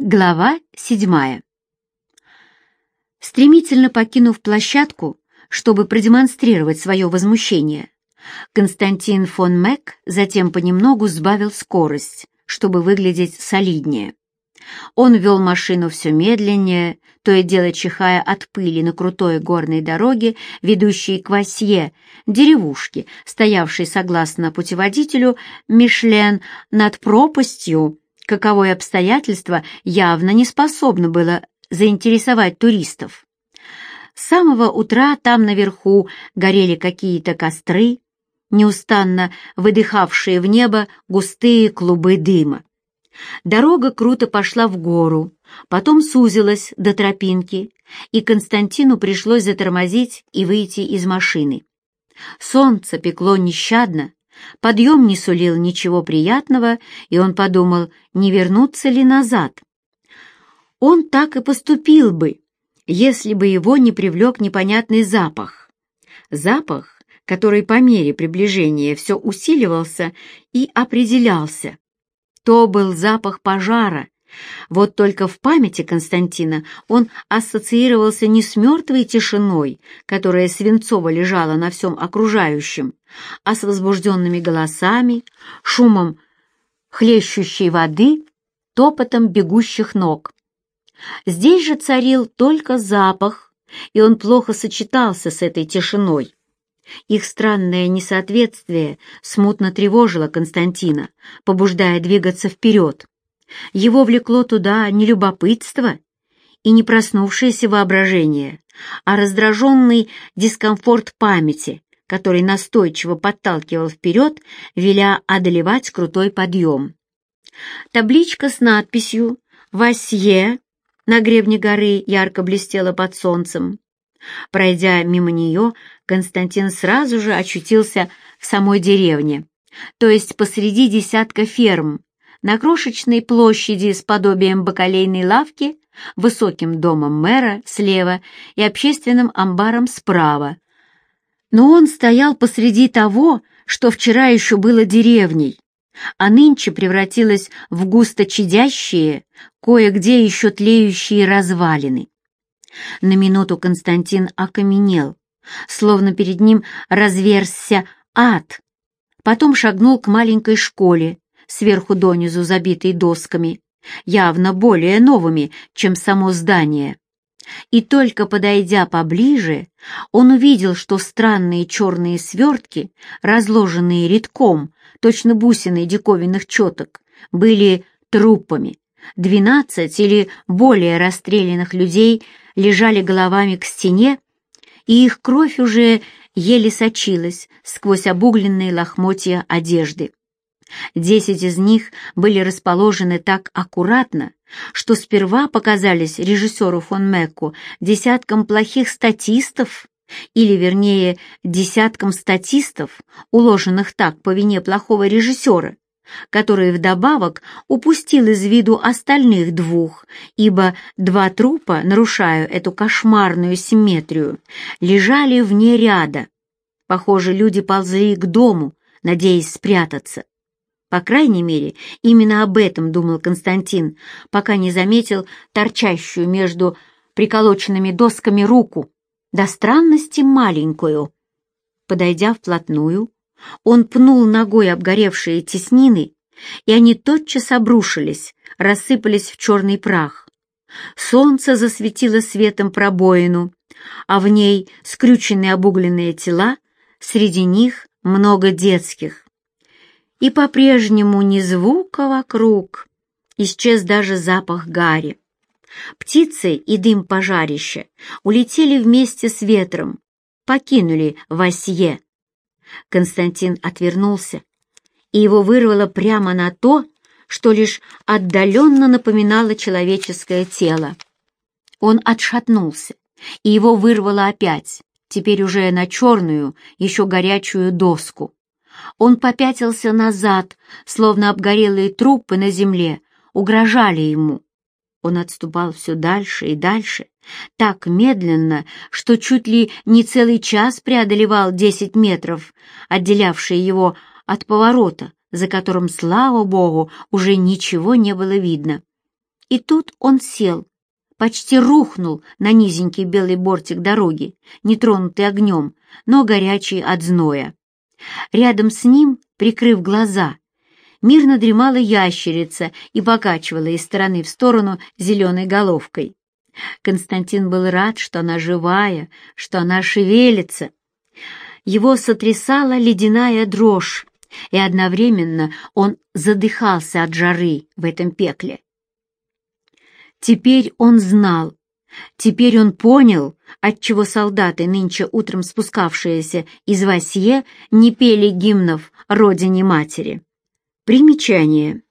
Глава седьмая. Стремительно покинув площадку, чтобы продемонстрировать свое возмущение, Константин фон Мек затем понемногу сбавил скорость, чтобы выглядеть солиднее. Он вел машину все медленнее, то и дело чихая от пыли на крутой горной дороге, ведущей к Васье, деревушке, стоявшей, согласно путеводителю, Мишлен над пропастью, каковое обстоятельство явно не способно было заинтересовать туристов. С самого утра там наверху горели какие-то костры, неустанно выдыхавшие в небо густые клубы дыма. Дорога круто пошла в гору, потом сузилась до тропинки, и Константину пришлось затормозить и выйти из машины. Солнце пекло нещадно, подъем не сулил ничего приятного, и он подумал, не вернуться ли назад. Он так и поступил бы, если бы его не привлек непонятный запах. Запах, который по мере приближения все усиливался и определялся. То был запах пожара. Вот только в памяти Константина он ассоциировался не с мертвой тишиной, которая свинцово лежала на всем окружающем, а с возбужденными голосами, шумом хлещущей воды, топотом бегущих ног. Здесь же царил только запах, и он плохо сочетался с этой тишиной. Их странное несоответствие смутно тревожило Константина, побуждая двигаться вперед. Его влекло туда не любопытство и не проснувшееся воображение, а раздраженный дискомфорт памяти, который настойчиво подталкивал вперед, веля одолевать крутой подъем. Табличка с надписью «Васье» на гребне горы ярко блестела под солнцем. Пройдя мимо нее, Константин сразу же очутился в самой деревне, то есть посреди десятка ферм, на крошечной площади с подобием бакалейной лавки, высоким домом мэра слева и общественным амбаром справа. Но он стоял посреди того, что вчера еще было деревней, а нынче превратилось в густо чадящие, кое-где еще тлеющие развалины. На минуту Константин окаменел, словно перед ним разверзся ад. Потом шагнул к маленькой школе, сверху донизу забитой досками, явно более новыми, чем само здание. И только подойдя поближе, он увидел, что странные черные свертки, разложенные редком, точно бусины диковинных четок, были трупами. Двенадцать или более расстрелянных людей лежали головами к стене, и их кровь уже еле сочилась сквозь обугленные лохмотья одежды. Десять из них были расположены так аккуратно, что сперва показались режиссеру фон Мекку десятком плохих статистов, или, вернее, десятком статистов, уложенных так по вине плохого режиссера, который вдобавок упустил из виду остальных двух, ибо два трупа, нарушая эту кошмарную симметрию, лежали вне ряда. Похоже, люди ползли к дому, надеясь спрятаться. По крайней мере, именно об этом думал Константин, пока не заметил торчащую между приколоченными досками руку, до странности маленькую. Подойдя вплотную, он пнул ногой обгоревшие теснины, и они тотчас обрушились, рассыпались в черный прах. Солнце засветило светом пробоину, а в ней скрюченные обугленные тела, среди них много детских. И по-прежнему ни звука вокруг, исчез даже запах гари. Птицы и дым пожарища улетели вместе с ветром, покинули Васье, Константин отвернулся, и его вырвало прямо на то, что лишь отдаленно напоминало человеческое тело. Он отшатнулся, и его вырвало опять, теперь уже на черную, еще горячую доску. Он попятился назад, словно обгорелые трупы на земле угрожали ему. Он отступал все дальше и дальше, так медленно, что чуть ли не целый час преодолевал десять метров, отделявшие его от поворота, за которым, слава богу, уже ничего не было видно. И тут он сел, почти рухнул на низенький белый бортик дороги, не тронутый огнем, но горячий от зноя. Рядом с ним, прикрыв глаза, мирно дремала ящерица и покачивала из стороны в сторону зеленой головкой. Константин был рад, что она живая, что она шевелится. Его сотрясала ледяная дрожь, и одновременно он задыхался от жары в этом пекле. Теперь он знал, теперь он понял, отчего солдаты, нынче утром спускавшиеся из Васье, не пели гимнов родине-матери. Примечание.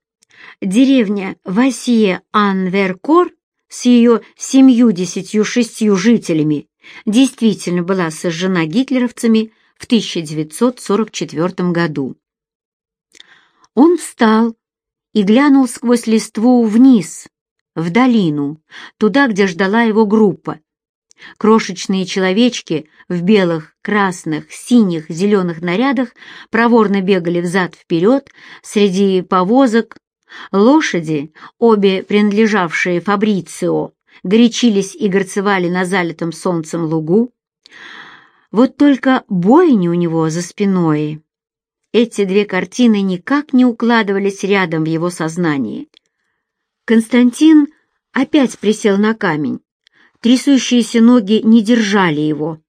Деревня Васье-Анверкор с ее семью-десятью шестью жителями действительно была сожжена гитлеровцами в 1944 году. Он встал и глянул сквозь листву вниз, в долину, туда, где ждала его группа. Крошечные человечки в белых, красных, синих, зеленых нарядах проворно бегали взад-вперед среди повозок. Лошади, обе принадлежавшие Фабрицио, горячились и горцевали на залитом солнцем лугу. Вот только бойни у него за спиной. Эти две картины никак не укладывались рядом в его сознании. Константин опять присел на камень. Трясущиеся ноги не держали его.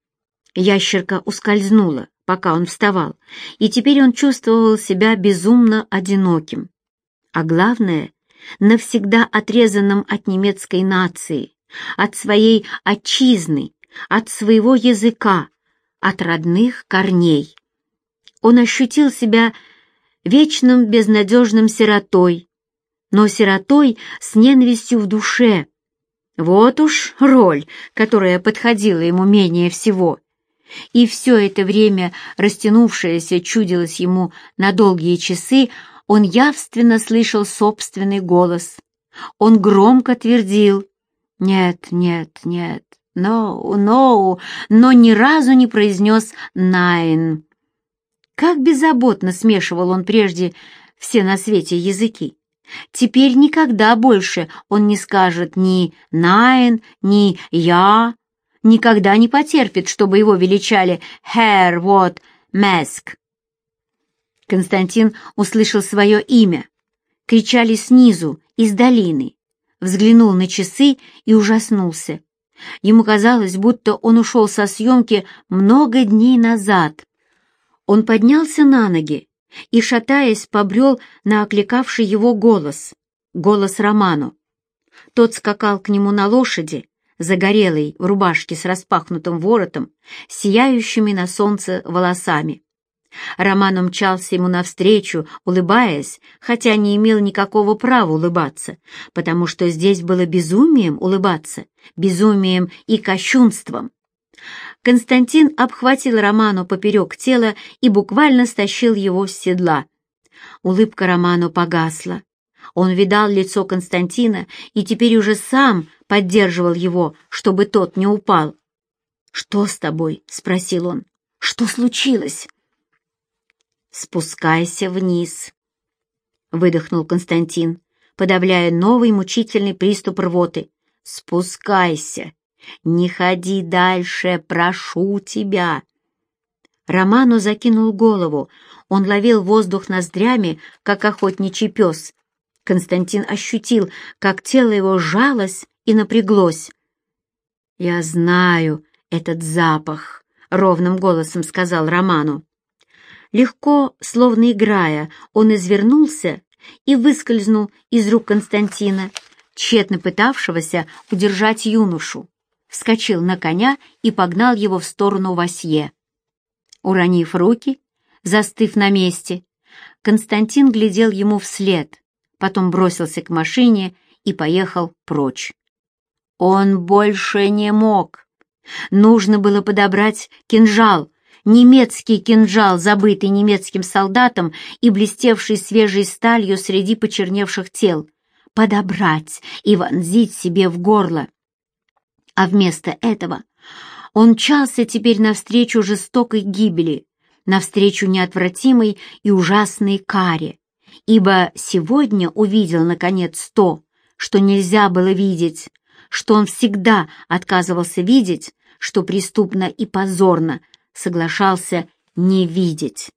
Ящерка ускользнула, пока он вставал, и теперь он чувствовал себя безумно одиноким. А главное, навсегда отрезанным от немецкой нации, от своей отчизны, от своего языка, от родных корней. Он ощутил себя вечным безнадежным сиротой, но сиротой с ненавистью в душе. Вот уж роль, которая подходила ему менее всего. И все это время, растянувшееся, чудилось ему на долгие часы, он явственно слышал собственный голос. Он громко твердил «Нет, нет, нет, no, no», но ни разу не произнес «найн». Как беззаботно смешивал он прежде все на свете языки. Теперь никогда больше он не скажет ни «найн», ни «я», никогда не потерпит, чтобы его величали «Herr вот Меск». Константин услышал свое имя. Кричали снизу, из долины. Взглянул на часы и ужаснулся. Ему казалось, будто он ушел со съемки много дней назад. Он поднялся на ноги и, шатаясь, побрел на окликавший его голос, голос Роману. Тот скакал к нему на лошади, загорелый, в рубашке с распахнутым воротом, сияющими на солнце волосами. Роман умчался ему навстречу, улыбаясь, хотя не имел никакого права улыбаться, потому что здесь было безумием улыбаться, безумием и кощунством. Константин обхватил Роману поперек тела и буквально стащил его с седла. Улыбка Роману погасла. Он видал лицо Константина и теперь уже сам поддерживал его, чтобы тот не упал. «Что с тобой?» — спросил он. «Что случилось?» «Спускайся вниз», — выдохнул Константин, подавляя новый мучительный приступ рвоты. «Спускайся! Не ходи дальше, прошу тебя!» Роману закинул голову. Он ловил воздух ноздрями, как охотничий пес. Константин ощутил, как тело его сжалось и напряглось. «Я знаю этот запах», — ровным голосом сказал Роману. Легко, словно играя, он извернулся и выскользнул из рук Константина, тщетно пытавшегося удержать юношу, вскочил на коня и погнал его в сторону Васье. Уронив руки, застыв на месте, Константин глядел ему вслед, потом бросился к машине и поехал прочь. Он больше не мог. Нужно было подобрать кинжал, немецкий кинжал, забытый немецким солдатом и блестевший свежей сталью среди почерневших тел, подобрать и вонзить себе в горло. А вместо этого он мчался теперь навстречу жестокой гибели, навстречу неотвратимой и ужасной каре, ибо сегодня увидел, наконец, то, что нельзя было видеть, что он всегда отказывался видеть, что преступно и позорно соглашался не видеть.